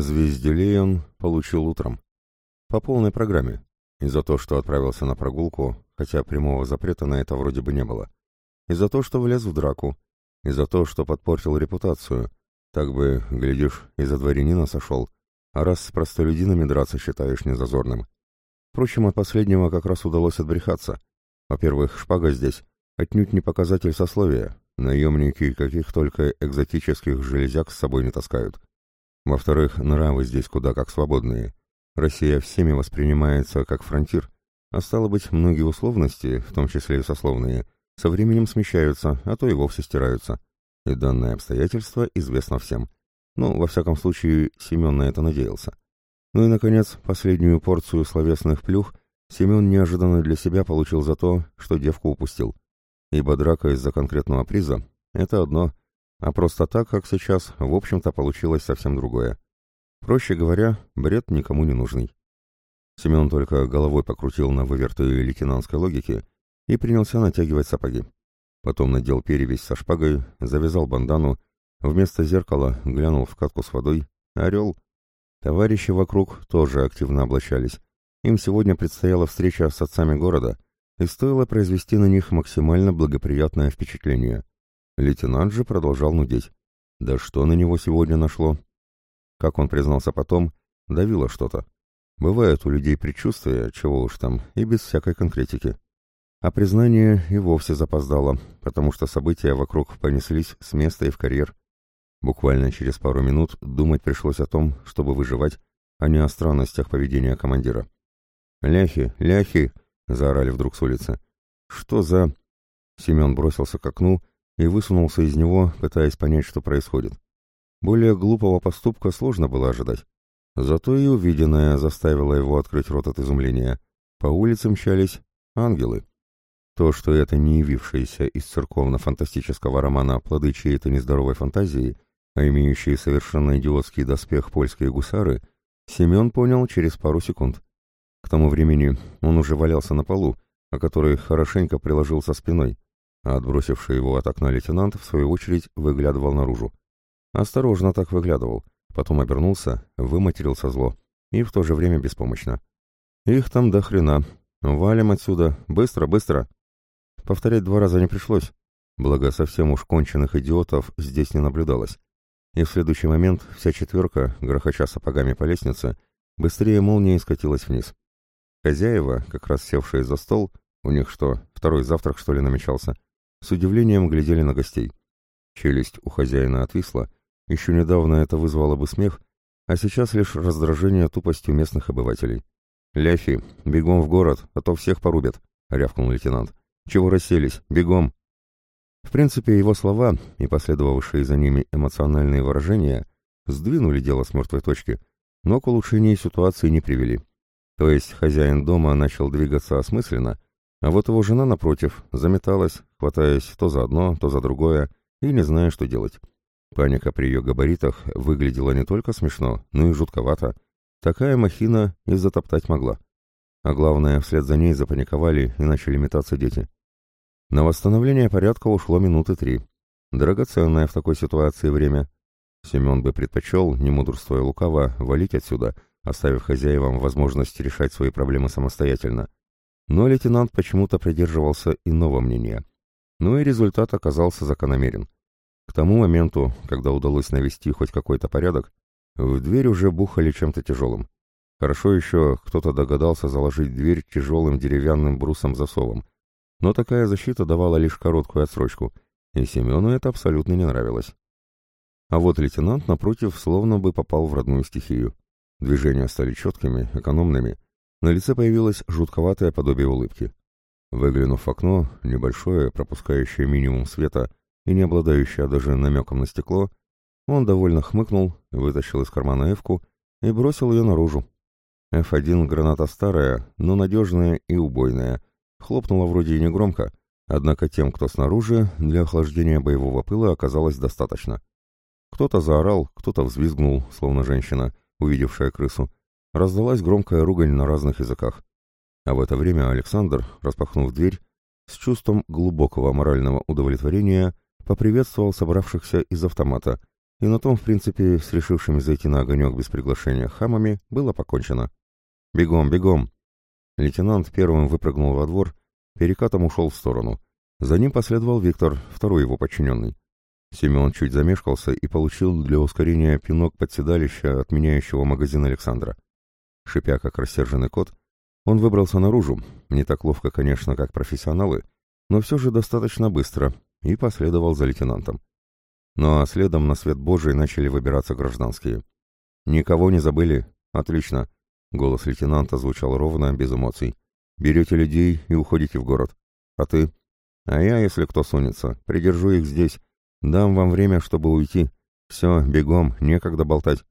звезделей он получил утром. По полной программе. И за то, что отправился на прогулку, хотя прямого запрета на это вроде бы не было. И за то, что влез в драку. И за то, что подпортил репутацию. Так бы, глядишь, из-за дворянина сошел. А раз с простолюдинами драться считаешь незазорным. Впрочем, от последнего как раз удалось отбрехаться. Во-первых, шпага здесь отнюдь не показатель сословия. Наемники каких только экзотических железяк с собой не таскают. Во-вторых, нравы здесь куда как свободные. Россия всеми воспринимается как фронтир, а стало быть, многие условности, в том числе и сословные, со временем смещаются, а то и вовсе стираются. И данное обстоятельство известно всем. Ну, во всяком случае, Семен на это надеялся. Ну и, наконец, последнюю порцию словесных плюх Семен неожиданно для себя получил за то, что девку упустил. Ибо драка из-за конкретного приза — это одно, а просто так, как сейчас, в общем-то, получилось совсем другое. Проще говоря, бред никому не нужный. Семен только головой покрутил на вывертые лейтенантской логики и принялся натягивать сапоги. Потом надел перевязь со шпагой, завязал бандану, вместо зеркала глянул в катку с водой. Орел. Товарищи вокруг тоже активно облачались. Им сегодня предстояла встреча с отцами города, и стоило произвести на них максимально благоприятное впечатление. Лейтенант же продолжал нудеть. Да что на него сегодня нашло? Как он признался потом, давило что-то. Бывает у людей предчувствие, чего уж там, и без всякой конкретики. А признание и вовсе запоздало, потому что события вокруг понеслись с места и в карьер. Буквально через пару минут думать пришлось о том, чтобы выживать, а не о странностях поведения командира. «Ляхи, ляхи!» — заорали вдруг с улицы. «Что за...» Семен бросился к окну и высунулся из него, пытаясь понять, что происходит. Более глупого поступка сложно было ожидать. Зато и увиденное заставило его открыть рот от изумления. По улице мчались ангелы. То, что это не явившиеся из церковно-фантастического романа плоды чьей-то нездоровой фантазии, а имеющие совершенно идиотский доспех польские гусары, Семен понял через пару секунд. К тому времени он уже валялся на полу, о который хорошенько приложился спиной а отбросивший его от окна лейтенант, в свою очередь, выглядывал наружу. Осторожно так выглядывал, потом обернулся, выматерился зло, и в то же время беспомощно. «Их там до хрена. Валим отсюда. Быстро, быстро!» Повторять два раза не пришлось, благо совсем уж конченых идиотов здесь не наблюдалось. И в следующий момент вся четверка, грохоча сапогами по лестнице, быстрее молнии скатилась вниз. Хозяева, как раз севшие за стол, у них что, второй завтрак, что ли, намечался, с удивлением глядели на гостей. Челюсть у хозяина отвисла, еще недавно это вызвало бы смех, а сейчас лишь раздражение тупостью местных обывателей. «Ляфи, бегом в город, а то всех порубят», — рявкнул лейтенант. «Чего расселись? Бегом!» В принципе, его слова и последовавшие за ними эмоциональные выражения сдвинули дело с мертвой точки, но к улучшению ситуации не привели. То есть хозяин дома начал двигаться осмысленно, а вот его жена, напротив, заметалась, хватаясь то за одно, то за другое, и не зная, что делать. Паника при ее габаритах выглядела не только смешно, но и жутковато. Такая махина и затоптать могла. А главное, вслед за ней запаниковали и начали метаться дети. На восстановление порядка ушло минуты три. Драгоценное в такой ситуации время. Семен бы предпочел, не мудрствуя лукаво, валить отсюда, оставив хозяевам возможность решать свои проблемы самостоятельно. Но лейтенант почему-то придерживался иного мнения. Ну и результат оказался закономерен. К тому моменту, когда удалось навести хоть какой-то порядок, в дверь уже бухали чем-то тяжелым. Хорошо еще кто-то догадался заложить дверь тяжелым деревянным брусом-засовом. Но такая защита давала лишь короткую отсрочку, и Семену это абсолютно не нравилось. А вот лейтенант, напротив, словно бы попал в родную стихию. Движения стали четкими, экономными, на лице появилось жутковатое подобие улыбки. Выглянув в окно, небольшое, пропускающее минимум света и не обладающее даже намеком на стекло, он довольно хмыкнул, вытащил из кармана эвку и бросил ее наружу. F1 граната старая, но надежная и убойная. Хлопнула вроде и негромко, однако тем, кто снаружи, для охлаждения боевого пыла оказалось достаточно. Кто-то заорал, кто-то взвизгнул, словно женщина, увидевшая крысу, раздалась громкая ругань на разных языках. А в это время Александр, распахнув дверь, с чувством глубокого морального удовлетворения поприветствовал собравшихся из автомата и на том, в принципе, с решившими зайти на огонек без приглашения хамами, было покончено. «Бегом, бегом!» Лейтенант первым выпрыгнул во двор, перекатом ушел в сторону. За ним последовал Виктор, второй его подчиненный. Семен чуть замешкался и получил для ускорения пинок под седалище отменяющего магазин Александра. Шипя, как рассерженный кот, он выбрался наружу, не так ловко, конечно, как профессионалы, но все же достаточно быстро, и последовал за лейтенантом. Ну а следом на свет Божий начали выбираться гражданские. «Никого не забыли? Отлично!» Голос лейтенанта звучал ровно, без эмоций. «Берете людей и уходите в город. А ты?» «А я, если кто сунется, придержу их здесь. Дам вам время, чтобы уйти. Все, бегом, некогда болтать».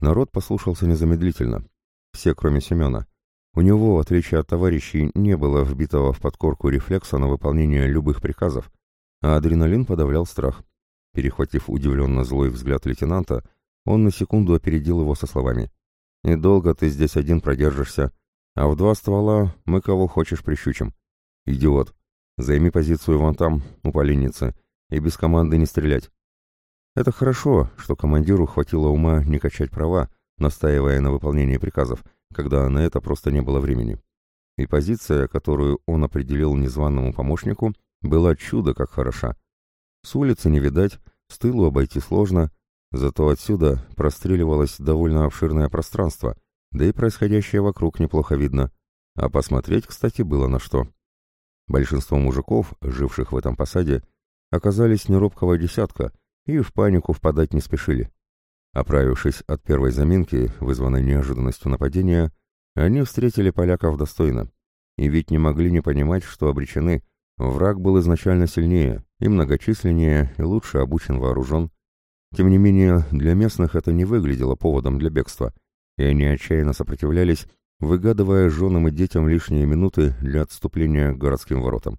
Народ послушался незамедлительно. Все, кроме Семена. У него, в отличие от товарищей, не было вбитого в подкорку рефлекса на выполнение любых приказов, а адреналин подавлял страх. Перехватив удивленно злой взгляд лейтенанта, он на секунду опередил его со словами. «И долго ты здесь один продержишься, а в два ствола мы кого хочешь прищучим. Идиот, займи позицию вон там, у поленницы, и без команды не стрелять». Это хорошо, что командиру хватило ума не качать права, настаивая на выполнении приказов, когда на это просто не было времени. И позиция, которую он определил незваному помощнику, была чудо как хороша. С улицы не видать, с тылу обойти сложно, зато отсюда простреливалось довольно обширное пространство, да и происходящее вокруг неплохо видно. А посмотреть, кстати, было на что. Большинство мужиков, живших в этом посаде, оказались неробкого десятка и в панику впадать не спешили. Оправившись от первой заминки, вызванной неожиданностью нападения, они встретили поляков достойно. И ведь не могли не понимать, что обречены. Враг был изначально сильнее, и многочисленнее, и лучше обучен вооружен. Тем не менее, для местных это не выглядело поводом для бегства, и они отчаянно сопротивлялись, выгадывая женам и детям лишние минуты для отступления к городским воротам.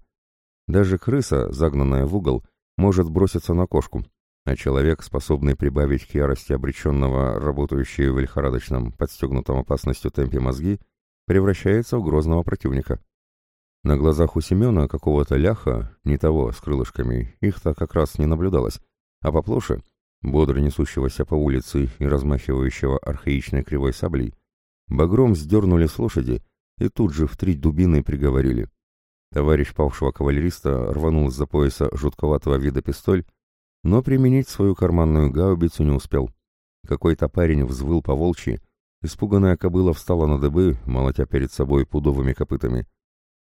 Даже крыса, загнанная в угол, может броситься на кошку, а человек, способный прибавить к ярости обреченного, работающего в лихорадочном, подстегнутом опасностью темпе мозги, превращается в грозного противника. На глазах у Семена какого-то ляха, не того, с крылышками, их-то как раз не наблюдалось, а поплоше, бодро несущегося по улице и размахивающего архаичной кривой саблей, багром сдернули с лошади и тут же в три дубины приговорили. Товарищ павшего кавалериста рванул из-за пояса жутковатого вида пистоль но применить свою карманную гаубицу не успел. Какой-то парень взвыл по волчьи, испуганная кобыла встала на дыбы, молотя перед собой пудовыми копытами.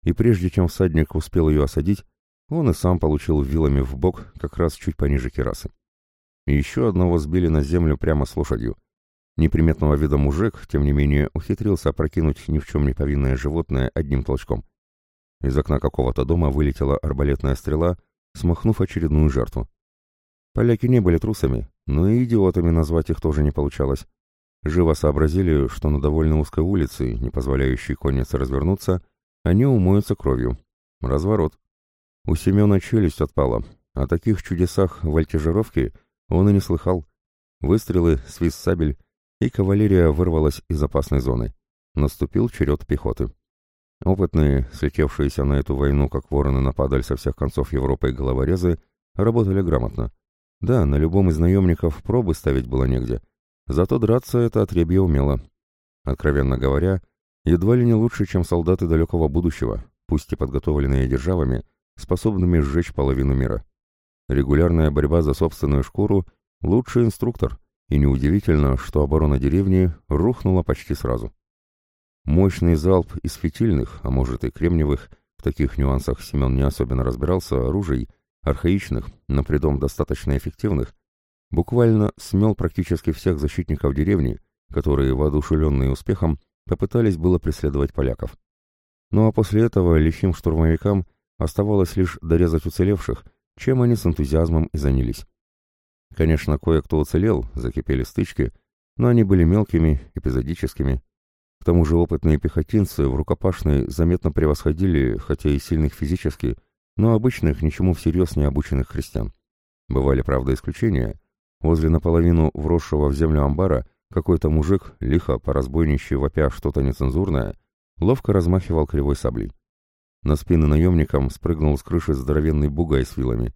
И прежде чем всадник успел ее осадить, он и сам получил вилами в бок как раз чуть пониже керасы. И еще одного сбили на землю прямо с лошадью. Неприметного вида мужик, тем не менее, ухитрился опрокинуть ни в чем не повинное животное одним толчком. Из окна какого-то дома вылетела арбалетная стрела, смахнув очередную жертву. Поляки не были трусами, но и идиотами назвать их тоже не получалось. Живо сообразили, что на довольно узкой улице, не позволяющей коннице развернуться, они умоются кровью. Разворот. У Семена челюсть отпала. О таких чудесах вольтежировки он и не слыхал. Выстрелы, свист сабель, и кавалерия вырвалась из опасной зоны. Наступил черед пехоты. Опытные, слетевшиеся на эту войну, как вороны нападали со всех концов Европы головорезы, работали грамотно. Да, на любом из наемников пробы ставить было негде, зато драться это отребье умело. Откровенно говоря, едва ли не лучше, чем солдаты далекого будущего, пусть и подготовленные державами, способными сжечь половину мира. Регулярная борьба за собственную шкуру – лучший инструктор, и неудивительно, что оборона деревни рухнула почти сразу. Мощный залп из фитильных, а может и кремниевых, в таких нюансах Семен не особенно разбирался, оружий – архаичных, но притом достаточно эффективных, буквально смел практически всех защитников деревни, которые, воодушевленные успехом, попытались было преследовать поляков. Ну а после этого лихим штурмовикам оставалось лишь дорезать уцелевших, чем они с энтузиазмом и занялись. Конечно, кое-кто уцелел, закипели стычки, но они были мелкими, эпизодическими. К тому же опытные пехотинцы в рукопашной заметно превосходили, хотя и сильных физически, но обычных, ничему всерьез не обученных христиан. Бывали, правда, исключения. Возле наполовину вросшего в землю амбара какой-то мужик, лихо по разбойнище вопя что-то нецензурное, ловко размахивал кривой саблей. На спины наемникам спрыгнул с крыши здоровенный бугай с вилами.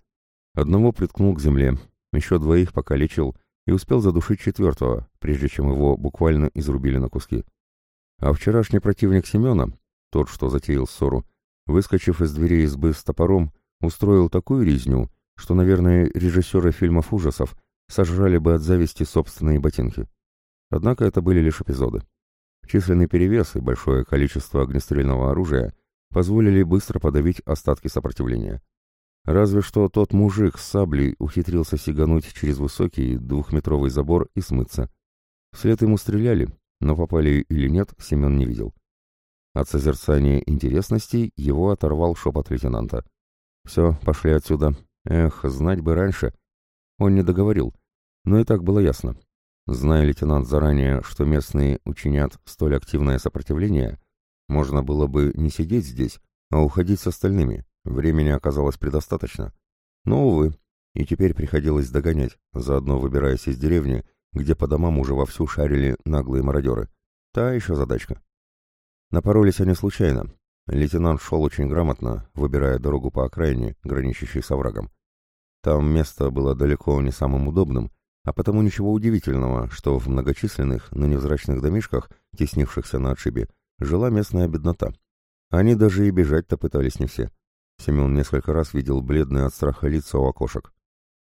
Одного приткнул к земле, еще двоих покалечил и успел задушить четвертого, прежде чем его буквально изрубили на куски. А вчерашний противник Семена, тот, что затеял ссору, выскочив из двери избы с топором, устроил такую резню, что, наверное, режиссеры фильмов ужасов сожрали бы от зависти собственные ботинки. Однако это были лишь эпизоды. Численный перевес и большое количество огнестрельного оружия позволили быстро подавить остатки сопротивления. Разве что тот мужик с саблей ухитрился сигануть через высокий двухметровый забор и смыться. Вслед ему стреляли, но попали или нет, Семен не видел. От созерцания интересностей его оторвал шепот лейтенанта. «Все, пошли отсюда. Эх, знать бы раньше». Он не договорил, но и так было ясно. Зная лейтенант заранее, что местные учинят столь активное сопротивление, можно было бы не сидеть здесь, а уходить с остальными. Времени оказалось предостаточно. Но, увы, и теперь приходилось догонять, заодно выбираясь из деревни, где по домам уже вовсю шарили наглые мародеры. Та еще задачка. Напоролись они случайно. Лейтенант шел очень грамотно, выбирая дорогу по окраине, граничащей с оврагом. Там место было далеко не самым удобным, а потому ничего удивительного, что в многочисленных, но невзрачных домишках, теснившихся на отшибе, жила местная беднота. Они даже и бежать-то пытались не все. Семен несколько раз видел бледные от страха лица у окошек.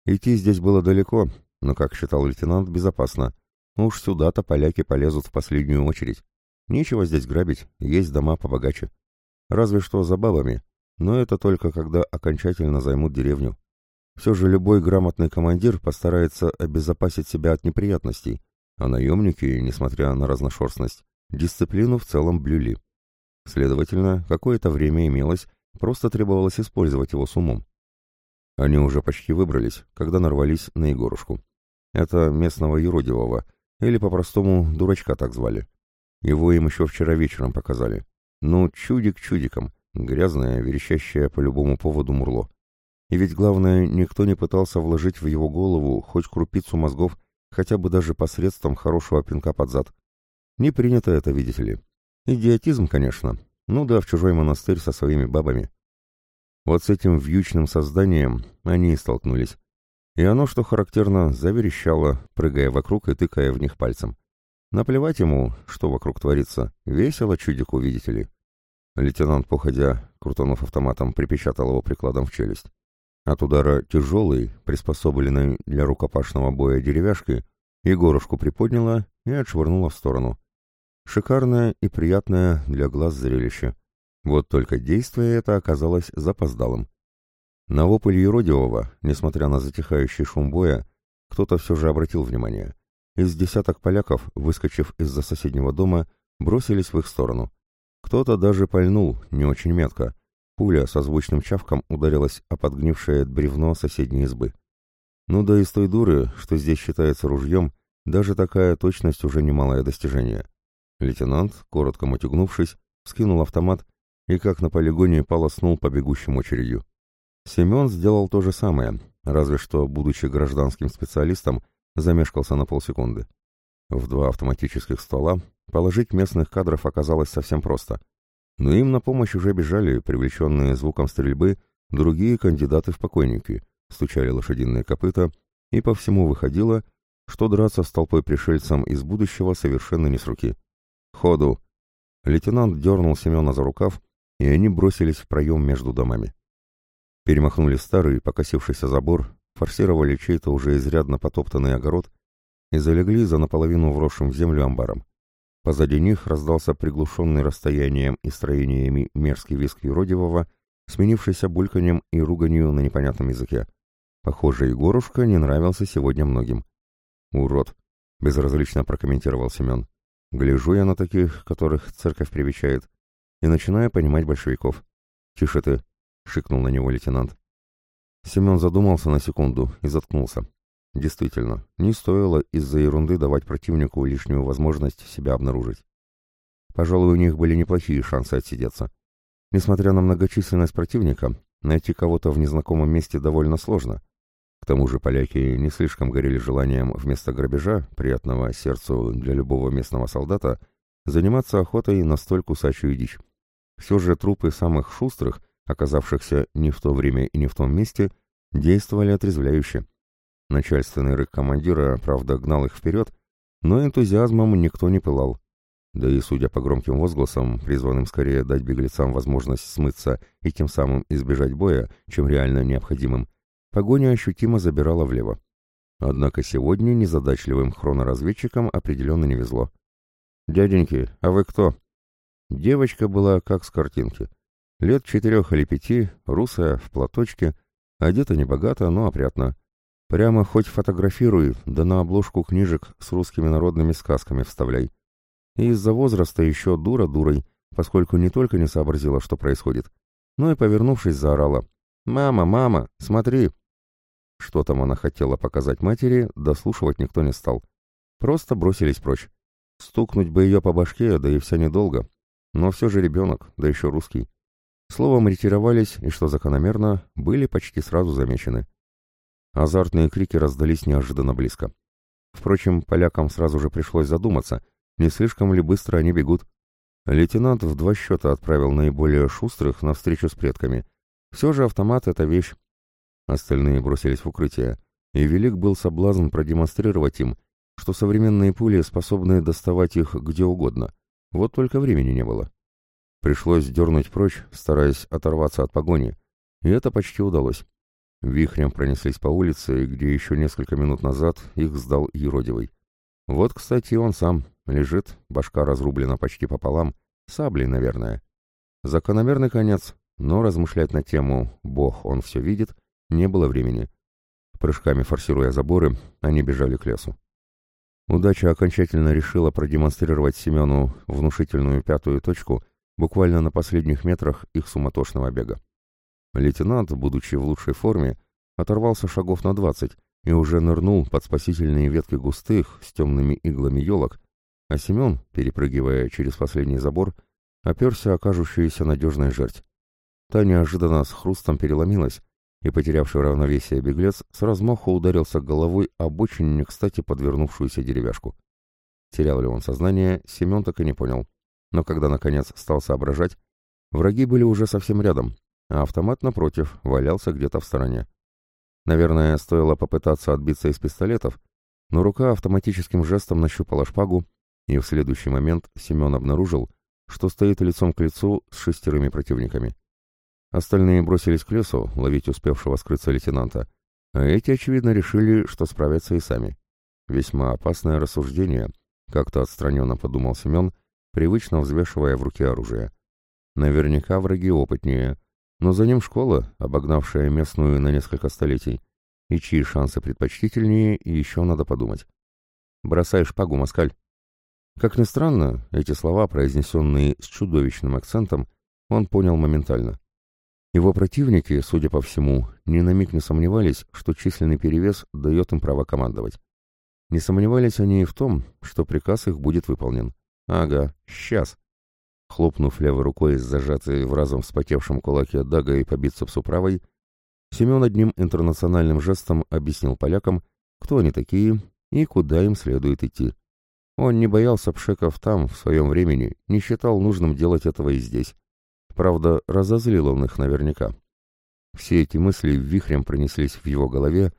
Идти здесь было далеко, но, как считал лейтенант, безопасно. Уж сюда-то поляки полезут в последнюю очередь. Нечего здесь грабить, есть дома побогаче. Разве что за бабами, но это только когда окончательно займут деревню. Все же любой грамотный командир постарается обезопасить себя от неприятностей, а наемники, несмотря на разношерстность, дисциплину в целом блюли. Следовательно, какое-то время имелось, просто требовалось использовать его с умом. Они уже почти выбрались, когда нарвались на Егорушку. Это местного юродивого, или по-простому дурачка так звали. Его им еще вчера вечером показали. Ну, чудик чудиком, грязное, верещащее по любому поводу мурло. И ведь главное, никто не пытался вложить в его голову хоть крупицу мозгов, хотя бы даже посредством хорошего пинка под зад. Не принято это, видите ли. Идиотизм, конечно. Ну да, в чужой монастырь со своими бабами. Вот с этим вьючным созданием они и столкнулись. И оно, что характерно, заверещало, прыгая вокруг и тыкая в них пальцем. Наплевать ему, что вокруг творится. Весело чудику, видите ли. Лейтенант, походя, крутанув автоматом, припечатал его прикладом в челюсть. От удара тяжелый, приспособленный для рукопашного боя деревяшки, Егорушку приподняла и отшвырнула в сторону. Шикарное и приятное для глаз зрелище. Вот только действие это оказалось запоздалым. На вопль Еродивого, несмотря на затихающий шум боя, кто-то все же обратил внимание. Из десяток поляков, выскочив из-за соседнего дома, бросились в их сторону. Кто-то даже пальнул, не очень метко, Пуля со звучным чавком ударилась о подгнившее бревно соседней избы. Ну да из той дуры, что здесь считается ружьем, даже такая точность уже немалое достижение. Лейтенант, коротко мотягнувшись, скинул автомат и, как на полигоне, полоснул по бегущим очередью. Семен сделал то же самое, разве что, будучи гражданским специалистом, замешкался на полсекунды. В два автоматических ствола положить местных кадров оказалось совсем просто — но им на помощь уже бежали, привлеченные звуком стрельбы, другие кандидаты в покойники, стучали лошадиные копыта, и по всему выходило, что драться с толпой пришельцам из будущего совершенно не с руки. «Ходу!» Лейтенант дернул Семена за рукав, и они бросились в проем между домами. Перемахнули старый, покосившийся забор, форсировали чей-то уже изрядно потоптанный огород и залегли за наполовину вросшим в землю амбаром. Позади них раздался приглушенный расстоянием и строениями мерзкий виск юродивого, сменившийся бульканьем и руганью на непонятном языке. Похоже, Егорушка не нравился сегодня многим. «Урод!» — безразлично прокомментировал Семен. «Гляжу я на таких, которых церковь привечает, и начинаю понимать большевиков». «Тише ты!» — шикнул на него лейтенант. Семен задумался на секунду и заткнулся. Действительно, не стоило из-за ерунды давать противнику лишнюю возможность себя обнаружить. Пожалуй, у них были неплохие шансы отсидеться. Несмотря на многочисленность противника, найти кого-то в незнакомом месте довольно сложно. К тому же поляки не слишком горели желанием вместо грабежа, приятного сердцу для любого местного солдата, заниматься охотой на столь кусачую дичь. Все же трупы самых шустрых, оказавшихся не в то время и не в том месте, действовали отрезвляюще. Начальственный рык командира, правда, гнал их вперед, но энтузиазмом никто не пылал. Да и, судя по громким возгласам, призванным скорее дать беглецам возможность смыться и тем самым избежать боя, чем реально необходимым, погоня ощутимо забирала влево. Однако сегодня незадачливым хроноразведчикам определенно не везло. «Дяденьки, а вы кто?» Девочка была как с картинки. Лет четырех или пяти, русая, в платочке, одета небогато, но опрятно. Прямо хоть фотографируй, да на обложку книжек с русскими народными сказками вставляй. И из-за возраста еще дура дурой, поскольку не только не сообразила, что происходит, но и, повернувшись, заорала. «Мама, мама, смотри!» Что там она хотела показать матери, дослушивать никто не стал. Просто бросились прочь. Стукнуть бы ее по башке, да и вся недолго. Но все же ребенок, да еще русский. Словом, ретировались, и, что закономерно, были почти сразу замечены. Азартные крики раздались неожиданно близко. Впрочем, полякам сразу же пришлось задуматься, не слишком ли быстро они бегут. Лейтенант в два счета отправил наиболее шустрых на встречу с предками. Все же автомат — это вещь. Остальные бросились в укрытие, и велик был соблазн продемонстрировать им, что современные пули способны доставать их где угодно. Вот только времени не было. Пришлось дернуть прочь, стараясь оторваться от погони, и это почти удалось. Вихрем пронеслись по улице, где еще несколько минут назад их сдал Еродивый. Вот, кстати, он сам, Лежит, башка разрублена почти пополам, саблей, наверное. Закономерный конец, но размышлять на тему «Бог, он все видит» не было времени. Прыжками форсируя заборы, они бежали к лесу. Удача окончательно решила продемонстрировать Семену внушительную пятую точку буквально на последних метрах их суматошного бега. Лейтенант, будучи в лучшей форме, оторвался шагов на двадцать и уже нырнул под спасительные ветки густых с темными иглами елок, а Семен, перепрыгивая через последний забор, оперся о кажущуюся надежной жерть. Та неожиданно с хрустом переломилась, и потерявший равновесие беглец с размаху ударился головой об очень не кстати подвернувшуюся деревяшку. Терял ли он сознание, Семен так и не понял. Но когда, наконец, стал соображать, враги были уже совсем рядом, а автомат, напротив, валялся где-то в стороне. Наверное, стоило попытаться отбиться из пистолетов, но рука автоматическим жестом нащупала шпагу и в следующий момент Семен обнаружил, что стоит лицом к лицу с шестерыми противниками. Остальные бросились к лесу ловить успевшего скрыться лейтенанта, а эти, очевидно, решили, что справятся и сами. Весьма опасное рассуждение, как-то отстраненно подумал Семен, привычно взвешивая в руке оружие. Наверняка враги опытнее, но за ним школа, обогнавшая местную на несколько столетий, и чьи шансы предпочтительнее, еще надо подумать. «Бросай шпагу, москаль!» Как ни странно, эти слова, произнесенные с чудовищным акцентом, он понял моментально. Его противники, судя по всему, ни на миг не сомневались, что численный перевес дает им право командовать. Не сомневались они и в том, что приказ их будет выполнен. Ага, сейчас. Хлопнув левой рукой с зажатой в разом вспотевшем кулаке дагой по бицепсу правой, Семен одним интернациональным жестом объяснил полякам, кто они такие и куда им следует идти. Он не боялся пшеков там, в своем времени, не считал нужным делать этого и здесь. Правда, разозлил он их наверняка. Все эти мысли вихрем пронеслись в его голове,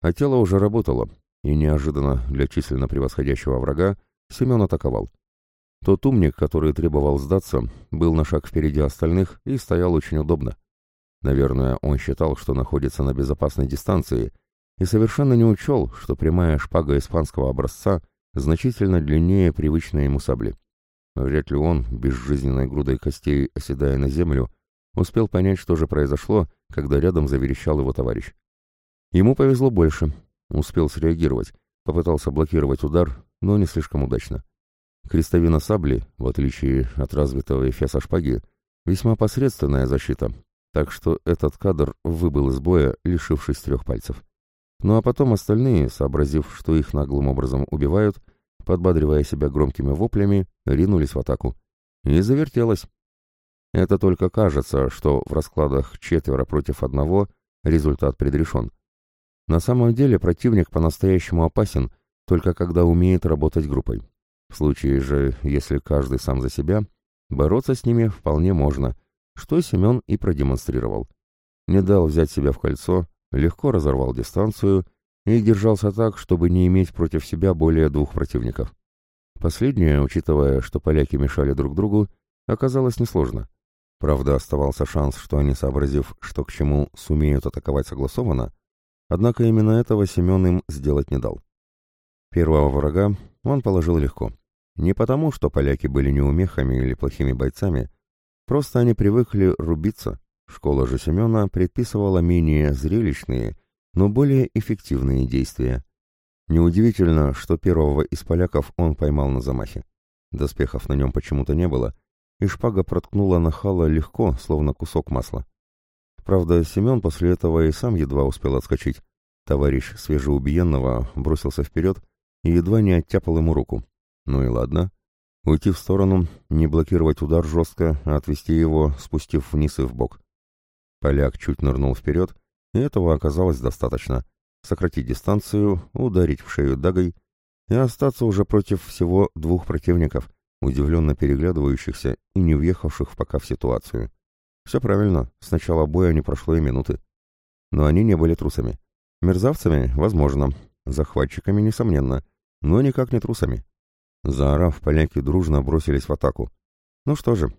а тело уже работало, и неожиданно для численно превосходящего врага Семен атаковал. Тот умник, который требовал сдаться, был на шаг впереди остальных и стоял очень удобно. Наверное, он считал, что находится на безопасной дистанции, и совершенно не учел, что прямая шпага испанского образца значительно длиннее привычной ему сабли. Вряд ли он, безжизненной грудой костей оседая на землю, успел понять, что же произошло, когда рядом заверещал его товарищ. Ему повезло больше. Успел среагировать, попытался блокировать удар, но не слишком удачно. Крестовина сабли, в отличие от развитого эфеса шпаги, весьма посредственная защита, так что этот кадр выбыл из боя, лишившись трех пальцев. Ну а потом остальные, сообразив, что их наглым образом убивают, подбадривая себя громкими воплями, ринулись в атаку. И завертелось. Это только кажется, что в раскладах четверо против одного результат предрешен. На самом деле противник по-настоящему опасен, только когда умеет работать группой. В случае же, если каждый сам за себя, бороться с ними вполне можно, что Семен и продемонстрировал. Не дал взять себя в кольцо, легко разорвал дистанцию и держался так, чтобы не иметь против себя более двух противников. Последнее, учитывая, что поляки мешали друг другу, оказалось несложно. Правда, оставался шанс, что они, сообразив, что к чему, сумеют атаковать согласованно, однако именно этого Семен им сделать не дал. Первого врага он положил легко. Не потому, что поляки были неумехами или плохими бойцами, просто они привыкли рубиться. Школа же Семена предписывала менее зрелищные, но более эффективные действия. Неудивительно, что первого из поляков он поймал на замахе. Доспехов на нем почему-то не было, и шпага проткнула нахала легко, словно кусок масла. Правда, Семен после этого и сам едва успел отскочить. Товарищ свежеубиенного бросился вперед и едва не оттяпал ему руку. Ну и ладно. Уйти в сторону, не блокировать удар жестко, а отвести его, спустив вниз и в бок. Поляк чуть нырнул вперед, и этого оказалось достаточно. Сократить дистанцию, ударить в шею дагой и остаться уже против всего двух противников, удивленно переглядывающихся и не въехавших пока в ситуацию. Все правильно, с начала боя не прошло и минуты. Но они не были трусами. Мерзавцами, возможно, захватчиками, несомненно, но никак не трусами. Заорав, поляки дружно бросились в атаку. Ну что же,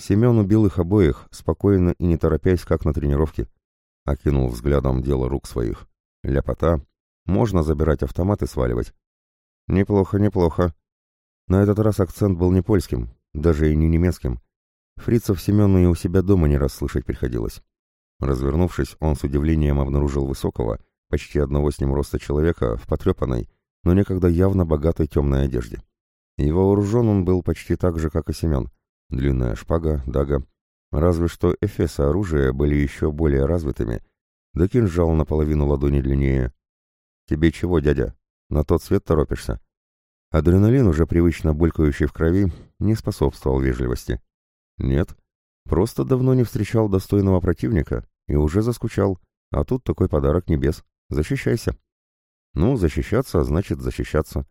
Семен убил их обоих, спокойно и не торопясь, как на тренировке. Окинул взглядом дело рук своих. Ляпота. Можно забирать автомат и сваливать. Неплохо, неплохо. На этот раз акцент был не польским, даже и не немецким. Фрицев Семену и у себя дома не расслышать приходилось. Развернувшись, он с удивлением обнаружил высокого, почти одного с ним роста человека, в потрепанной, но некогда явно богатой темной одежде. И вооружен он был почти так же, как и Семен. Длинная шпага, дага. Разве что эфесы оружия были еще более развитыми, да кинжал наполовину ладони длиннее. «Тебе чего, дядя? На тот свет торопишься?» Адреналин, уже привычно булькающий в крови, не способствовал вежливости. «Нет, просто давно не встречал достойного противника и уже заскучал, а тут такой подарок небес. Защищайся». «Ну, защищаться значит защищаться».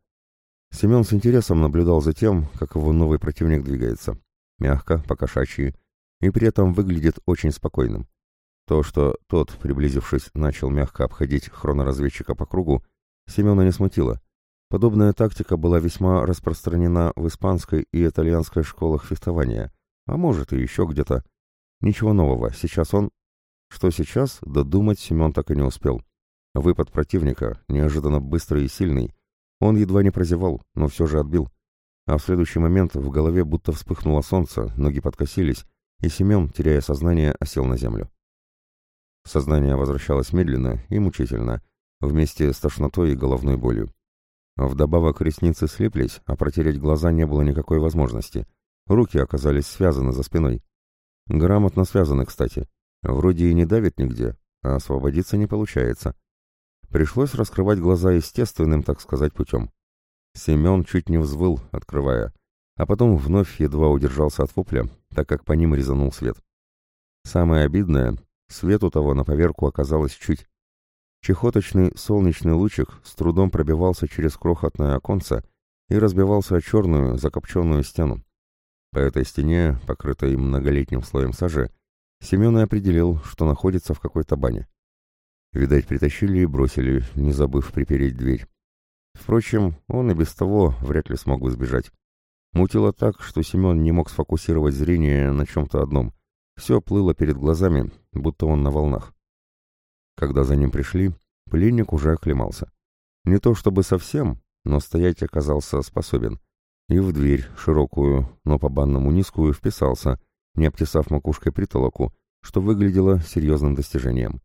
Семен с интересом наблюдал за тем, как его новый противник двигается. Мягко, покошачьи, и при этом выглядит очень спокойным. То, что тот, приблизившись, начал мягко обходить хроноразведчика по кругу, Семена не смутило. Подобная тактика была весьма распространена в испанской и итальянской школах фехтования, а может и еще где-то. Ничего нового, сейчас он... Что сейчас, додумать Семен так и не успел. Выпад противника, неожиданно быстрый и сильный. Он едва не прозевал, но все же отбил. А в следующий момент в голове будто вспыхнуло солнце, ноги подкосились, и Семен, теряя сознание, осел на землю. Сознание возвращалось медленно и мучительно, вместе с тошнотой и головной болью. Вдобавок ресницы слиплись, а протереть глаза не было никакой возможности. Руки оказались связаны за спиной. Грамотно связаны, кстати. Вроде и не давит нигде, а освободиться не получается. Пришлось раскрывать глаза естественным, так сказать, путем. Семен чуть не взвыл, открывая, а потом вновь едва удержался от вопля, так как по ним резанул свет. Самое обидное, Свету того на поверку оказалось чуть. Чехоточный солнечный лучик с трудом пробивался через крохотное оконце и разбивался о черную закопченную стену. По этой стене, покрытой многолетним слоем сажи, Семен и определил, что находится в какой-то бане. Видать, притащили и бросили, не забыв припереть дверь. Впрочем, он и без того вряд ли смог бы сбежать. Мутило так, что Семен не мог сфокусировать зрение на чем-то одном. Все плыло перед глазами, будто он на волнах. Когда за ним пришли, пленник уже оклемался. Не то чтобы совсем, но стоять оказался способен. И в дверь, широкую, но по-банному низкую, вписался, не обтесав макушкой притолоку, что выглядело серьезным достижением.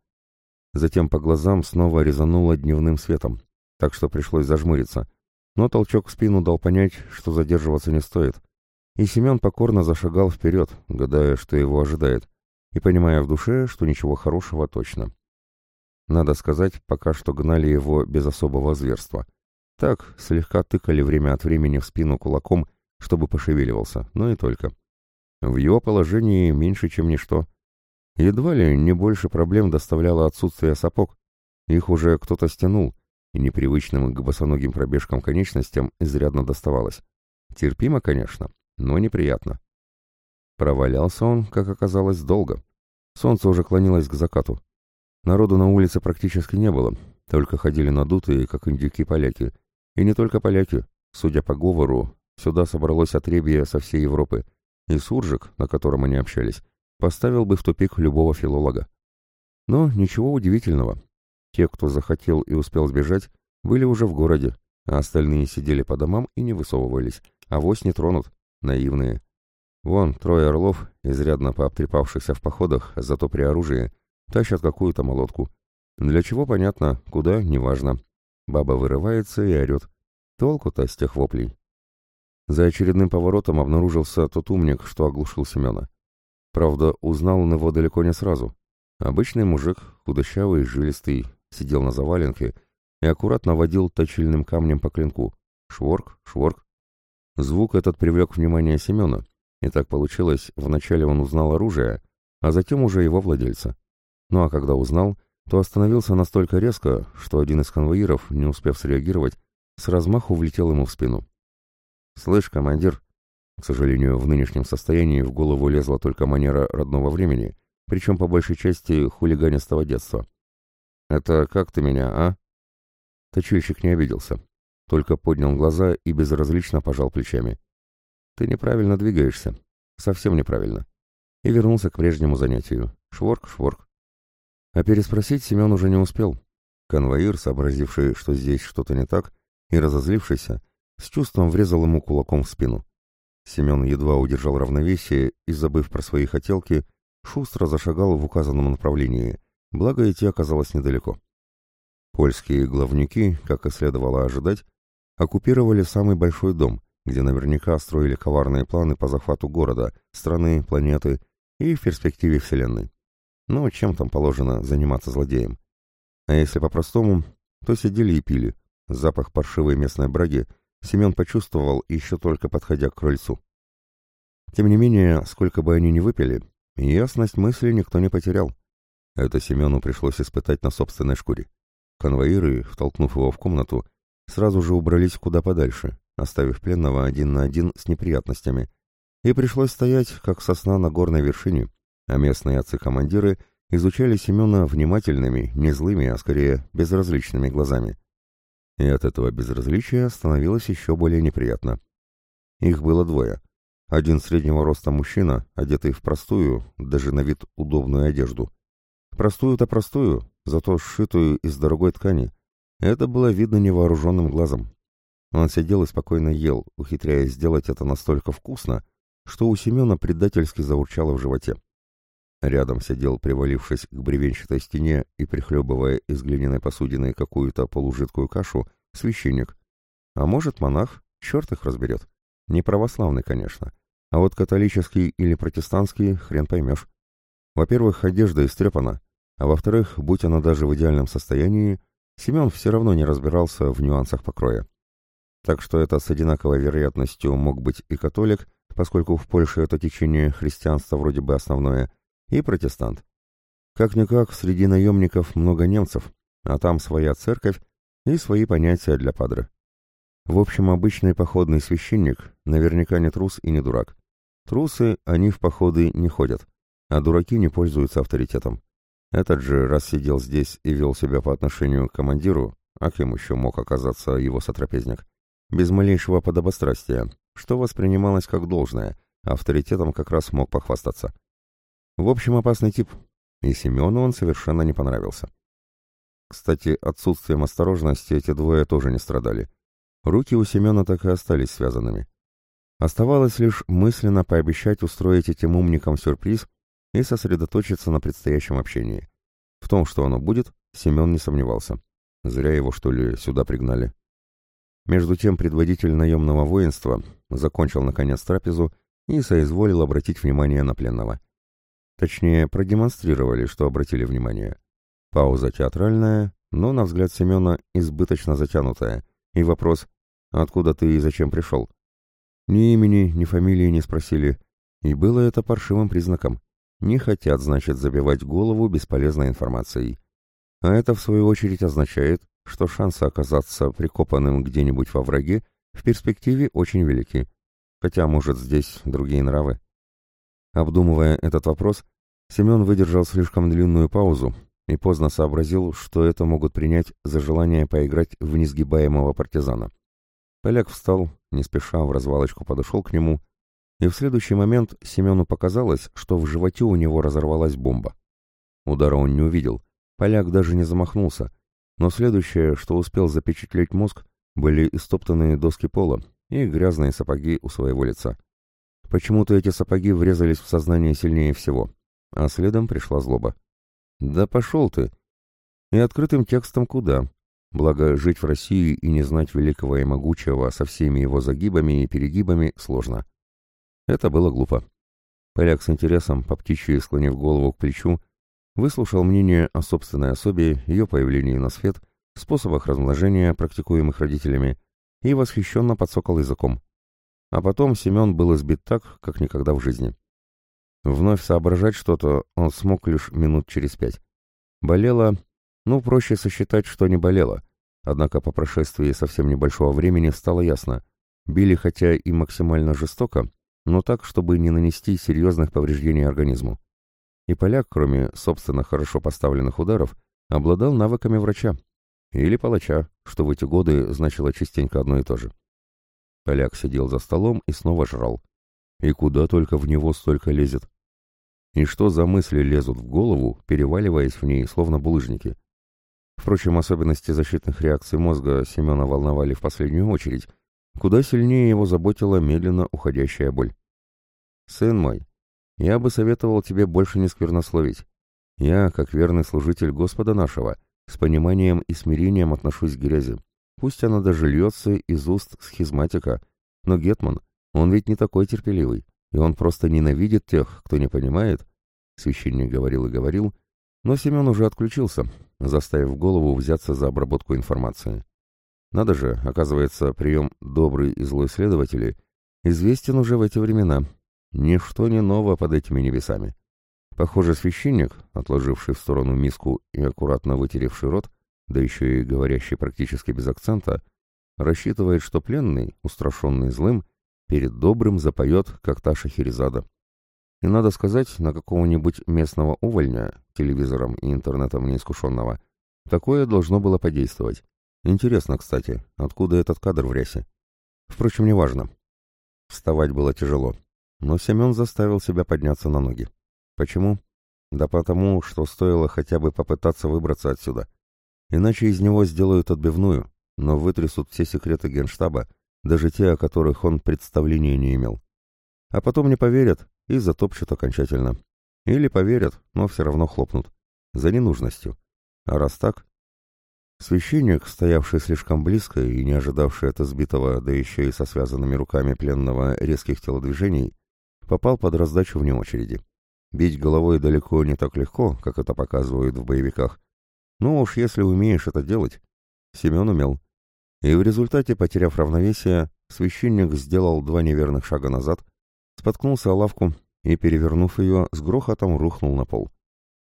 Затем по глазам снова резануло дневным светом, так что пришлось зажмуриться. Но толчок в спину дал понять, что задерживаться не стоит — и Семен покорно зашагал вперед, гадая, что его ожидает, и понимая в душе, что ничего хорошего точно. Надо сказать, пока что гнали его без особого зверства. Так, слегка тыкали время от времени в спину кулаком, чтобы пошевеливался, но и только. В его положении меньше, чем ничто. Едва ли не больше проблем доставляло отсутствие сапог. Их уже кто-то стянул, и непривычным к босоногим пробежкам конечностям изрядно доставалось. Терпимо, конечно, но неприятно. Провалялся он, как оказалось, долго. Солнце уже клонилось к закату. Народу на улице практически не было, только ходили надутые, как индюки-поляки. И не только поляки. Судя по говору, сюда собралось отребье со всей Европы. И Суржик, на котором они общались, поставил бы в тупик любого филолога. Но ничего удивительного. Те, кто захотел и успел сбежать, были уже в городе, а остальные сидели по домам и не высовывались, а вось не тронут, наивные. Вон, трое орлов, изрядно пообтрепавшихся в походах, зато при оружии, тащат какую-то молотку. Для чего, понятно, куда, неважно. Баба вырывается и орет. Толку-то с тех воплей. За очередным поворотом обнаружился тот умник, что оглушил Семена. Правда, узнал он его далеко не сразу. Обычный мужик, худощавый, жилистый, сидел на заваленке и аккуратно водил точильным камнем по клинку. Шворк, шворк. Звук этот привлек внимание Семена, и так получилось, вначале он узнал оружие, а затем уже его владельца. Ну а когда узнал, то остановился настолько резко, что один из конвоиров, не успев среагировать, с размаху влетел ему в спину. «Слышь, командир!» К сожалению, в нынешнем состоянии в голову лезла только манера родного времени, причем по большей части хулиганистого детства. «Это как ты меня, а?» Точильщик не обиделся, только поднял глаза и безразлично пожал плечами. «Ты неправильно двигаешься. Совсем неправильно». И вернулся к прежнему занятию. Шворк, шворк. А переспросить Семен уже не успел. Конвоир, сообразивший, что здесь что-то не так, и разозлившийся, с чувством врезал ему кулаком в спину. Семен едва удержал равновесие и, забыв про свои хотелки, шустро зашагал в указанном направлении, благо идти оказалось недалеко. Польские главнюки, как и следовало ожидать, оккупировали самый большой дом, где наверняка строили коварные планы по захвату города, страны, планеты и в перспективе Вселенной. Ну, чем там положено заниматься злодеем? А если по-простому, то сидели и пили. Запах паршивой местной браги Семен почувствовал, еще только подходя к крыльцу. Тем не менее, сколько бы они ни выпили, ясность мысли никто не потерял. Это Семену пришлось испытать на собственной шкуре. Конвоиры, втолкнув его в комнату, сразу же убрались куда подальше, оставив пленного один на один с неприятностями, и пришлось стоять, как сосна на горной вершине, а местные отцы-командиры изучали Семена внимательными, не злыми, а скорее безразличными глазами. И от этого безразличия становилось еще более неприятно. Их было двое. Один среднего роста мужчина, одетый в простую, даже на вид удобную одежду. Простую-то простую, зато сшитую из дорогой ткани. Это было видно невооруженным глазом. Он сидел и спокойно ел, ухитряясь сделать это настолько вкусно, что у Семена предательски заурчало в животе. Рядом сидел, привалившись к бревенчатой стене и прихлебывая из глиняной посудины какую-то полужидкую кашу, священник. А может, монах, черт их разберет. Не православный, конечно. А вот католический или протестантский хрен поймешь. Во-первых, одежда истрепана, а во-вторых, будь она даже в идеальном состоянии, Семен все равно не разбирался в нюансах покроя. Так что это с одинаковой вероятностью мог быть и католик, поскольку в Польше это течение христианства вроде бы основное – и протестант. Как-никак, среди наемников много немцев, а там своя церковь и свои понятия для падры. В общем, обычный походный священник наверняка не трус и не дурак. Трусы, они в походы не ходят, а дураки не пользуются авторитетом. Этот же, раз сидел здесь и вел себя по отношению к командиру, а кем еще мог оказаться его сотрапезник, без малейшего подобострастия, что воспринималось как должное, авторитетом как раз мог похвастаться. В общем, опасный тип, и Семену он совершенно не понравился. Кстати, отсутствием осторожности эти двое тоже не страдали. Руки у Семена так и остались связанными. Оставалось лишь мысленно пообещать устроить этим умникам сюрприз и сосредоточиться на предстоящем общении. В том, что оно будет, Семен не сомневался. Зря его, что ли, сюда пригнали. Между тем предводитель наемного воинства закончил наконец трапезу и соизволил обратить внимание на пленного. Точнее, продемонстрировали, что обратили внимание. Пауза театральная, но, на взгляд Семена, избыточно затянутая. И вопрос «Откуда ты и зачем пришел?» Ни имени, ни фамилии не спросили. И было это паршивым признаком. Не хотят, значит, забивать голову бесполезной информацией. А это, в свою очередь, означает, что шансы оказаться прикопанным где-нибудь во враге в перспективе очень велики. Хотя, может, здесь другие нравы. Обдумывая этот вопрос, Семен выдержал слишком длинную паузу и поздно сообразил, что это могут принять за желание поиграть в несгибаемого партизана. Поляк встал, не спеша в развалочку подошел к нему, и в следующий момент Семену показалось, что в животе у него разорвалась бомба. Удара он не увидел, поляк даже не замахнулся, но следующее, что успел запечатлеть мозг, были истоптанные доски пола и грязные сапоги у своего лица. Почему-то эти сапоги врезались в сознание сильнее всего, а следом пришла злоба. «Да пошел ты!» И открытым текстом куда? Благо, жить в России и не знать великого и могучего со всеми его загибами и перегибами сложно. Это было глупо. Поляк с интересом, по птичьи склонив голову к плечу, выслушал мнение о собственной особе, ее появлении на свет, способах размножения, практикуемых родителями, и восхищенно подсокал языком. А потом Семен был избит так, как никогда в жизни. Вновь соображать что-то он смог лишь минут через пять. Болело, ну, проще сосчитать, что не болело. Однако по прошествии совсем небольшого времени стало ясно. Били хотя и максимально жестоко, но так, чтобы не нанести серьезных повреждений организму. И поляк, кроме, собственно, хорошо поставленных ударов, обладал навыками врача. Или палача, что в эти годы значило частенько одно и то же. Поляк сидел за столом и снова жрал. И куда только в него столько лезет. И что за мысли лезут в голову, переваливаясь в ней, словно булыжники. Впрочем, особенности защитных реакций мозга Семена волновали в последнюю очередь, Куда сильнее его заботила медленно уходящая боль. «Сын мой, я бы советовал тебе больше не сквернословить. Я, как верный служитель Господа нашего, с пониманием и смирением отношусь к грязи. Пусть она даже льется из уст схизматика, но Гетман, он ведь не такой терпеливый, и он просто ненавидит тех, кто не понимает». Священник говорил и говорил, но Семен уже отключился, заставив голову взяться за обработку информации. Надо же, оказывается, прием «добрый» и «злой» следователи известен уже в эти времена. Ничто не ново под этими небесами. Похоже, священник, отложивший в сторону миску и аккуратно вытеревший рот, да еще и говорящий практически без акцента, рассчитывает, что пленный, устрашенный злым, перед добрым запоет, как та Шахерезада. И надо сказать, на какого-нибудь местного увольня, телевизором и интернетом неискушенного, такое должно было подействовать. Интересно, кстати, откуда этот кадр в рясе? Впрочем, неважно. Вставать было тяжело, но Семен заставил себя подняться на ноги. Почему? Да потому, что стоило хотя бы попытаться выбраться отсюда. Иначе из него сделают отбивную, но вытрясут все секреты генштаба, даже те, о которых он представления не имел. А потом не поверят и затопчут окончательно. Или поверят, но все равно хлопнут. За ненужностью. А раз так, Священник, стоявший слишком близко и не ожидавший от избитого, да еще и со связанными руками пленного резких телодвижений, попал под раздачу вне очереди. Бить головой далеко не так легко, как это показывают в боевиках. Но уж если умеешь это делать, Семен умел. И в результате, потеряв равновесие, священник сделал два неверных шага назад, споткнулся о лавку и, перевернув ее, с грохотом рухнул на пол.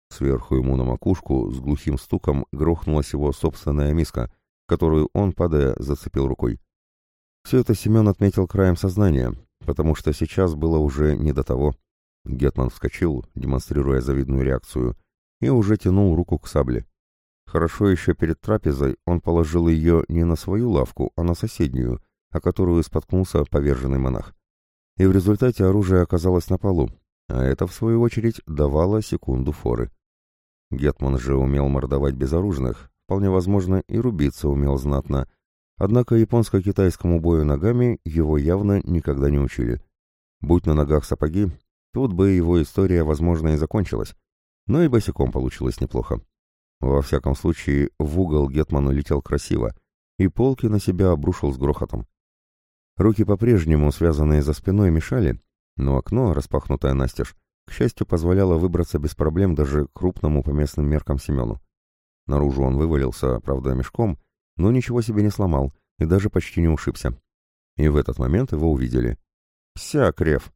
Сверху ему на макушку с глухим стуком грохнулась его собственная миска, которую он, падая, зацепил рукой. Все это Семен отметил краем сознания, потому что сейчас было уже не до того. Гетман вскочил, демонстрируя завидную реакцию, и уже тянул руку к сабле. Хорошо еще перед трапезой он положил ее не на свою лавку, а на соседнюю, о которую споткнулся поверженный монах. И в результате оружие оказалось на полу, а это, в свою очередь, давало секунду форы. Гетман же умел мордовать безоружных, вполне возможно, и рубиться умел знатно, однако японско-китайскому бою ногами его явно никогда не учили. Будь на ногах сапоги, тут бы его история, возможно, и закончилась, но и босиком получилось неплохо. Во всяком случае, в угол Гетман улетел красиво, и полки на себя обрушил с грохотом. Руки по-прежнему, связанные за спиной, мешали, но окно, распахнутое настежь, к счастью, позволяло выбраться без проблем даже крупному по местным меркам Семену. Наружу он вывалился, правда, мешком, но ничего себе не сломал и даже почти не ушибся. И в этот момент его увидели. «Вся, Крев!»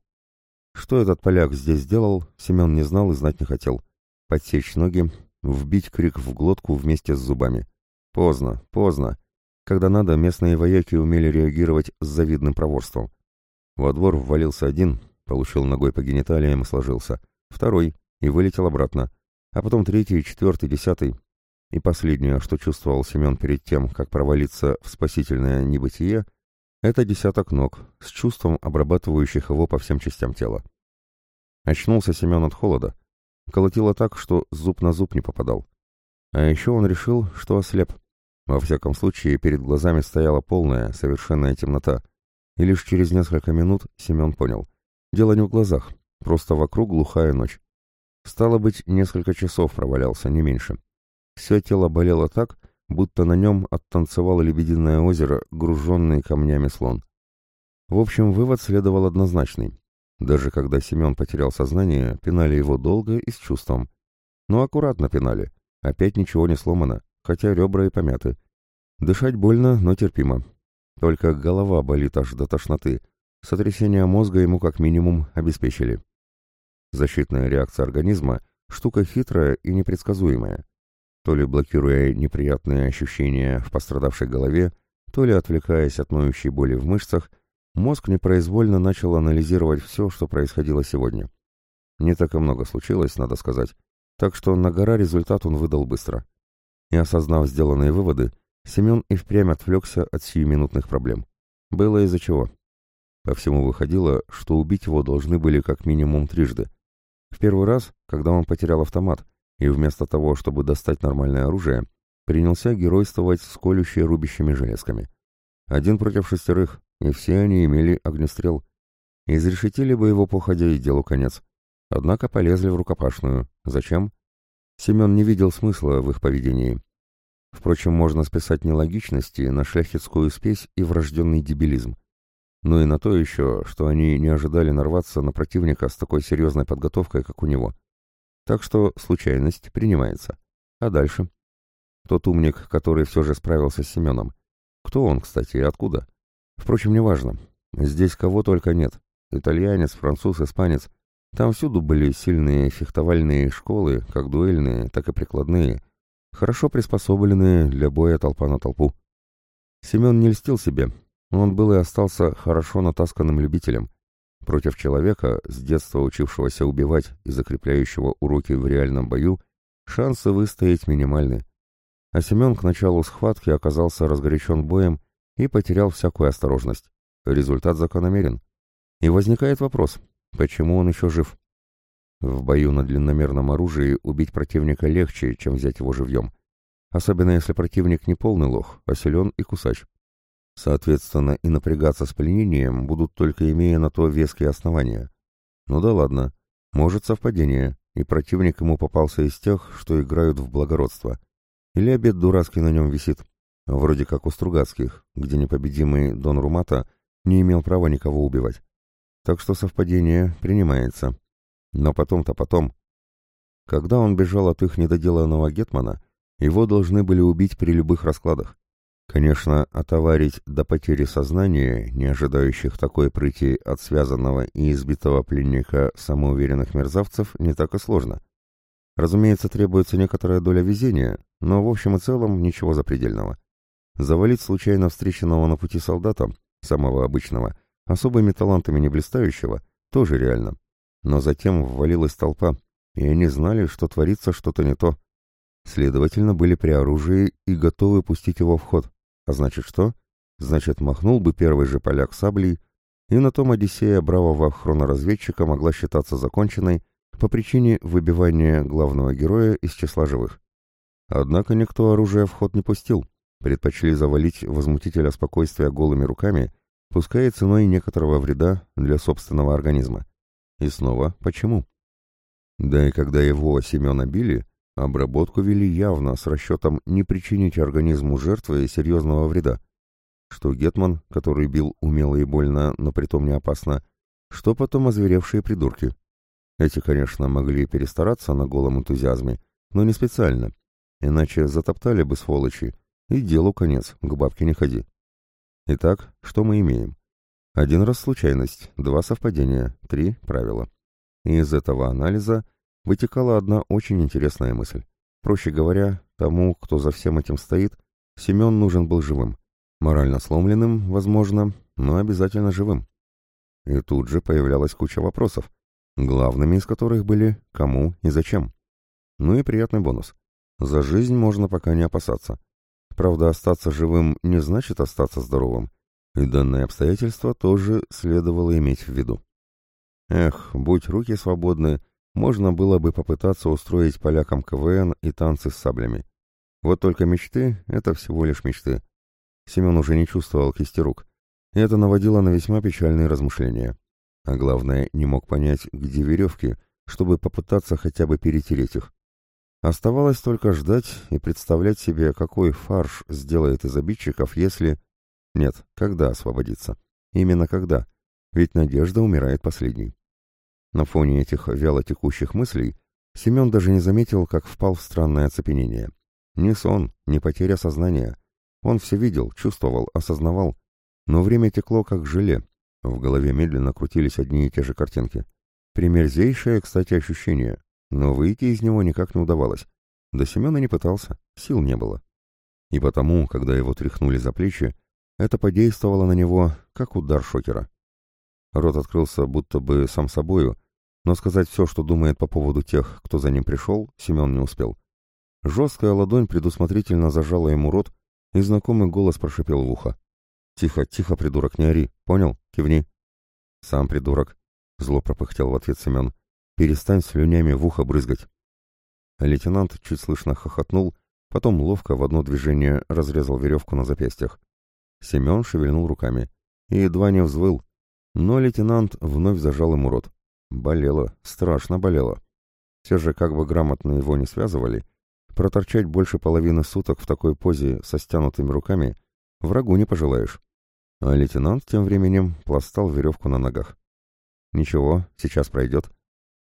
Что этот поляк здесь сделал, Семен не знал и знать не хотел. Подсечь ноги, вбить крик в глотку вместе с зубами. Поздно, поздно. Когда надо, местные вояки умели реагировать с завидным проворством. Во двор ввалился один, Получил ногой по гениталиям и сложился. Второй. И вылетел обратно. а потом третий, четвертый, десятый. И последнее, что чувствовал Семен перед тем, как провалиться в спасительное небытие, это десяток ног, с чувством обрабатывающих его по всем частям тела. Очнулся Семен от холода. Колотило так, что зуб на зуб не попадал. А еще он решил, что ослеп. Во всяком случае, перед глазами стояла полная, совершенная темнота. И лишь через несколько минут Семен понял. Дело не в глазах, просто вокруг глухая ночь. Стало быть, несколько часов провалялся, не меньше. Все тело болело так, будто на нем оттанцевало лебединое озеро, груженный камнями слон. В общем, вывод следовал однозначный. Даже когда Семен потерял сознание, пинали его долго и с чувством. Но аккуратно пинали. Опять ничего не сломано, хотя ребра и помяты. Дышать больно, но терпимо. Только голова болит аж до тошноты. Сотрясение мозга ему как минимум обеспечили. Защитная реакция организма – штука хитрая и непредсказуемая то ли блокируя неприятные ощущения в пострадавшей голове, то ли отвлекаясь от ноющей боли в мышцах, мозг непроизвольно начал анализировать все, что происходило сегодня. Не так и много случилось, надо сказать, так что на гора результат он выдал быстро. И осознав сделанные выводы, Семен и впрямь отвлекся от сиюминутных проблем. Было из-за чего. По всему выходило, что убить его должны были как минимум трижды. В первый раз, когда он потерял автомат, и вместо того, чтобы достать нормальное оружие, принялся геройствовать с колющей рубящими железками. Один против шестерых, и все они имели огнестрел. Изрешетили бы его походя и делу конец. Однако полезли в рукопашную. Зачем? Семен не видел смысла в их поведении. Впрочем, можно списать нелогичности на шляхетскую спесь и врожденный дебилизм. Ну и на то еще, что они не ожидали нарваться на противника с такой серьезной подготовкой, как у него. Так что случайность принимается. А дальше? Тот умник, который все же справился с Семеном. Кто он, кстати, и откуда? Впрочем, неважно. Здесь кого только нет. Итальянец, француз, испанец. Там всюду были сильные фехтовальные школы, как дуэльные, так и прикладные, хорошо приспособленные для боя толпа на толпу. Семен не льстил себе. Он был и остался хорошо натасканным любителем. Против человека, с детства учившегося убивать и закрепляющего уроки в реальном бою, шансы выстоять минимальны. А Семен к началу схватки оказался разгорячен боем и потерял всякую осторожность. Результат закономерен. И возникает вопрос, почему он еще жив? В бою на длинномерном оружии убить противника легче, чем взять его живьем. Особенно если противник не полный лох, а силен и кусач. Соответственно, и напрягаться с пленением будут только имея на то веские основания. Ну да ладно, может совпадение, и противник ему попался из тех, что играют в благородство. Или обед дурацкий на нем висит, вроде как у Стругацких, где непобедимый Дон Румата не имел права никого убивать. Так что совпадение принимается. Но потом-то потом. Когда он бежал от их недоделанного гетмана, его должны были убить при любых раскладах. Конечно, отоварить до потери сознания, не ожидающих такой прыти от связанного и избитого пленника самоуверенных мерзавцев, не так и сложно. Разумеется, требуется некоторая доля везения, но в общем и целом ничего запредельного. Завалить случайно встреченного на пути солдата, самого обычного, особыми талантами не блистающего, тоже реально. Но затем ввалилась толпа, и они знали, что творится что-то не то. Следовательно, были при оружии и готовы пустить его в ход. А значит что? Значит, махнул бы первый же поляк саблей, и на том Одиссея бравого хроноразведчика могла считаться законченной по причине выбивания главного героя из числа живых. Однако никто оружие в ход не пустил, предпочли завалить возмутителя спокойствия голыми руками, пускай ценой некоторого вреда для собственного организма. И снова, почему? Да и когда его Семена били, Обработку вели явно с расчетом не причинить организму жертвы серьезного вреда. Что Гетман, который бил умело и больно, но притом не опасно, что потом озверевшие придурки. Эти, конечно, могли перестараться на голом энтузиазме, но не специально, иначе затоптали бы сволочи, и делу конец, к бабке не ходи. Итак, что мы имеем? Один раз случайность, два совпадения, три правила. И из этого анализа – вытекала одна очень интересная мысль. Проще говоря, тому, кто за всем этим стоит, Семен нужен был живым. Морально сломленным, возможно, но обязательно живым. И тут же появлялась куча вопросов, главными из которых были «кому и зачем?». Ну и приятный бонус. За жизнь можно пока не опасаться. Правда, остаться живым не значит остаться здоровым, и данное обстоятельство тоже следовало иметь в виду. Эх, будь руки свободны, можно было бы попытаться устроить полякам КВН и танцы с саблями. Вот только мечты — это всего лишь мечты. Семен уже не чувствовал кисти рук, и это наводило на весьма печальные размышления. А главное, не мог понять, где веревки, чтобы попытаться хотя бы перетереть их. Оставалось только ждать и представлять себе, какой фарш сделает из обидчиков, если... Нет, когда освободиться? Именно когда? Ведь надежда умирает последней. На фоне этих вяло текущих мыслей Семен даже не заметил, как впал в странное оцепенение. Ни сон, ни потеря сознания. Он все видел, чувствовал, осознавал. Но время текло как желе. В голове медленно крутились одни и те же картинки. Примерзейшее, кстати, ощущение но выйти из него никак не удавалось. До Семена не пытался, сил не было. И потому, когда его тряхнули за плечи, это подействовало на него, как удар шокера. Рот открылся будто бы сам собою, но сказать все, что думает по поводу тех, кто за ним пришел, Семен не успел. Жесткая ладонь предусмотрительно зажала ему рот, и знакомый голос прошипел в ухо. «Тихо, тихо, придурок, не ори, понял? Кивни». «Сам придурок», — зло пропыхтел в ответ Семен. Перестань слюнями в ухо брызгать. Лейтенант чуть слышно хохотнул, потом ловко в одно движение разрезал веревку на запястьях. Семен шевельнул руками и едва не взвыл, но лейтенант вновь зажал ему рот. Болело, страшно болело. Все же, как бы грамотно его не связывали, проторчать больше половины суток в такой позе со стянутыми руками врагу не пожелаешь. А лейтенант тем временем пластал веревку на ногах. «Ничего, сейчас пройдет»,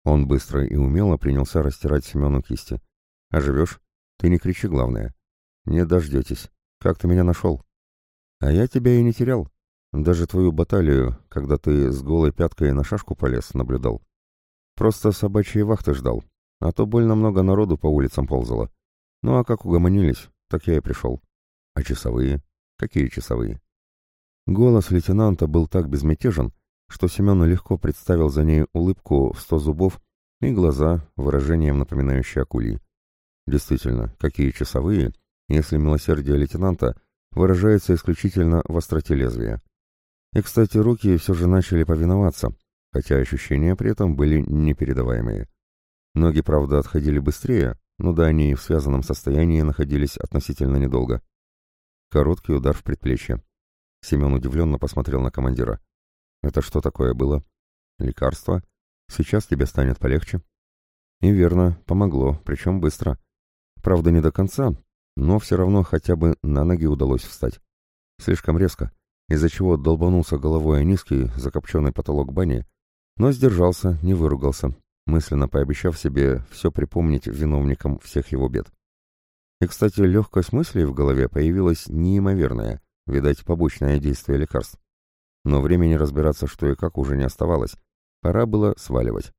он быстро и умело принялся растирать Семену кисти. «А живешь? Ты не кричи, главное. Не дождетесь. Как ты меня нашел?» «А я тебя и не терял. Даже твою баталию, когда ты с голой пяткой на шашку полез, наблюдал. Просто собачьи вахты ждал, а то больно много народу по улицам ползало. Ну а как угомонились, так я и пришел. А часовые? Какие часовые?» Голос лейтенанта был так безмятежен, что Семен легко представил за ней улыбку в сто зубов и глаза, выражением напоминающие акульи. Действительно, какие часовые, если милосердие лейтенанта выражается исключительно в остроте лезвия. И, кстати, руки все же начали повиноваться, хотя ощущения при этом были непередаваемые. Ноги, правда, отходили быстрее, но да они и в связанном состоянии находились относительно недолго. Короткий удар в предплечье. Семен удивленно посмотрел на командира. Это что такое было? Лекарство? Сейчас тебе станет полегче. И верно, помогло, причем быстро. Правда, не до конца, но все равно хотя бы на ноги удалось встать. Слишком резко, из-за чего долбанулся головой о низкий, закопченный потолок бани, но сдержался, не выругался, мысленно пообещав себе все припомнить виновникам всех его бед. И, кстати, легкость мыслей в голове появилась неимоверная, видать, побочное действие лекарств. Но времени разбираться, что и как, уже не оставалось. Пора было сваливать.